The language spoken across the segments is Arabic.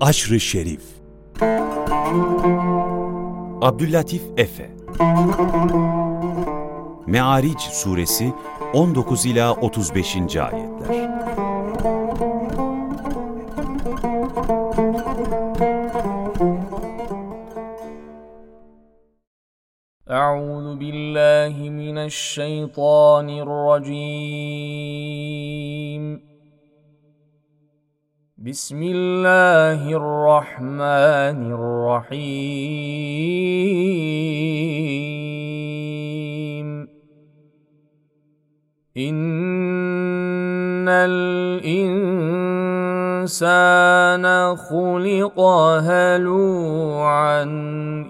Aşrı Şerif Abdüllatif Efe Meariç Suresi 19 ila 35. ayetler. Euzu billahi mineşşeytanirracim. بسم الله الرحمن الرحيم. إن الإنسان خلق هلوعا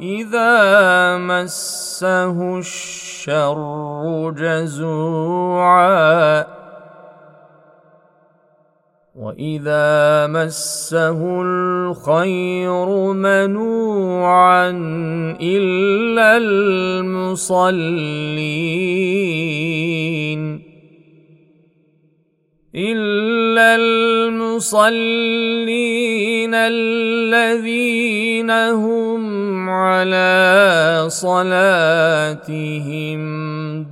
إذا مسه الشر جزوعا. واذا مسه الخير منوعا الا المصلين الا المصلين الذين هم على صلاتهم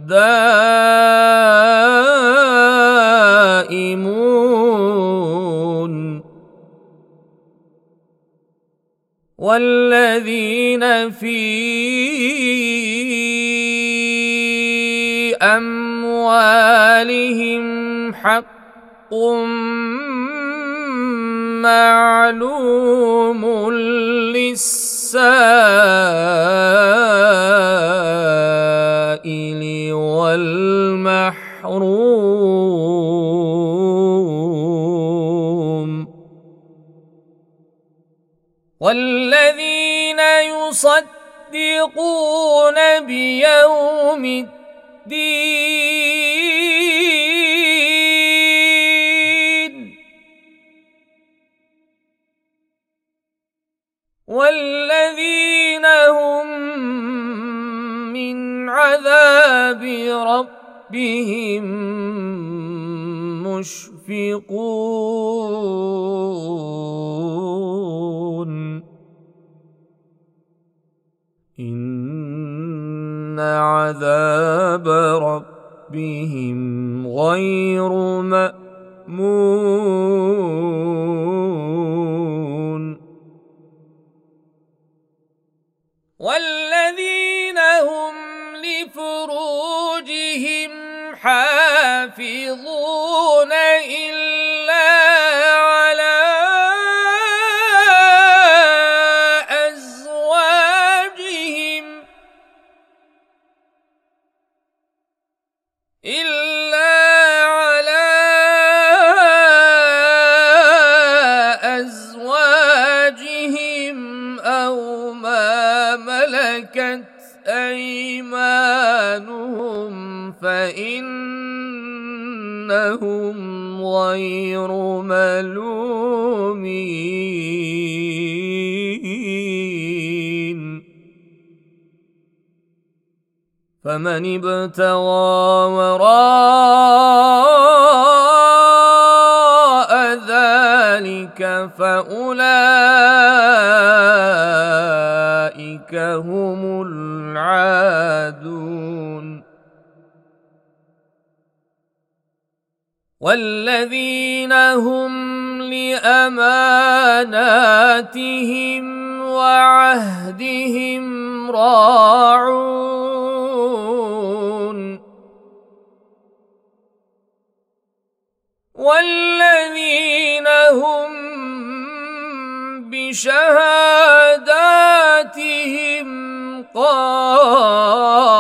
دائمون والذين في أموالهم حق معلوم للسائل والمحروم. والذين يصدقون بيوم الدين. والذين هم من عذاب ربهم مشفقون. عذاب ربهم غير مأمون والذين هم لفروجهم حافظون فإنهم غير ملومين. فمن ابتغى وراء ذلك فأولئك هم العادون. والذين هم لأماناتهم وعهدهم راعون والذين هم بشهاداتهم قائمون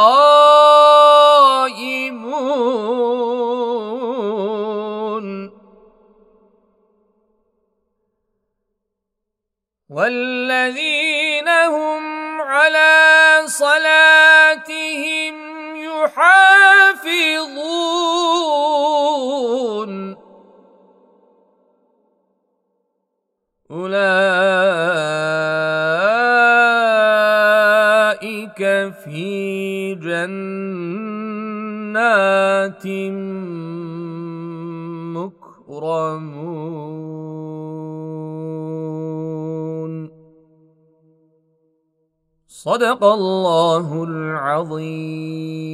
والذين هم على صلاتهم يحافظون. أولئك في جنات مكرمون. صدق الله العظيم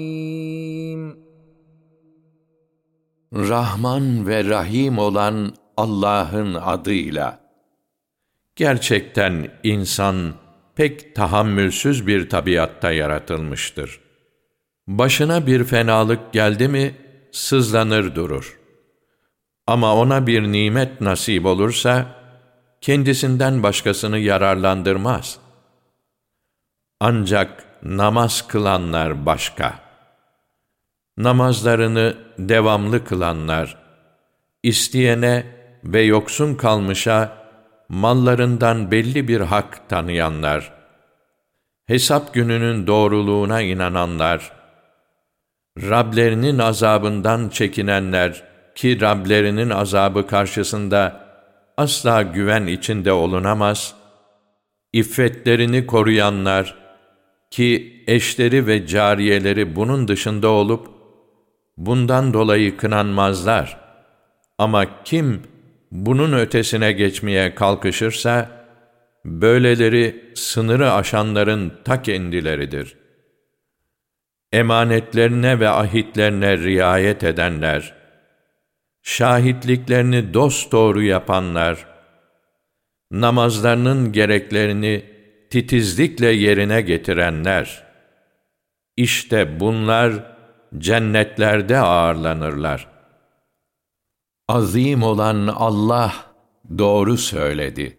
Rahman ve Rahim olan Allah'ın adıyla. Gerçekten insan pek tahammülsüz bir tabiatta yaratılmıştır. Başına bir fenalık geldi mi sızlanır durur. Ama ona bir nimet nasip olursa kendisinden başkasını yararlandırmaz. Ancak namaz kılanlar başka. Namazlarını devamlı kılanlar, isteyene ve yoksun kalmışa mallarından belli bir hak tanıyanlar, hesap gününün doğruluğuna inananlar, Rablerinin azabından çekinenler ki Rablerinin azabı karşısında asla güven içinde olunamaz, iffetlerini koruyanlar ki eşleri ve cariyeleri bunun dışında olup, bundan dolayı kınanmazlar. Ama kim bunun ötesine geçmeye kalkışırsa, böyleleri sınırı aşanların ta kendileridir. Emanetlerine ve ahitlerine riayet edenler, şahitliklerini dosdoğru yapanlar, namazlarının gereklerini titizlikle yerine getirenler, işte bunlar cennetlerde ağırlanırlar.'' Azim olan Allah doğru söyledi.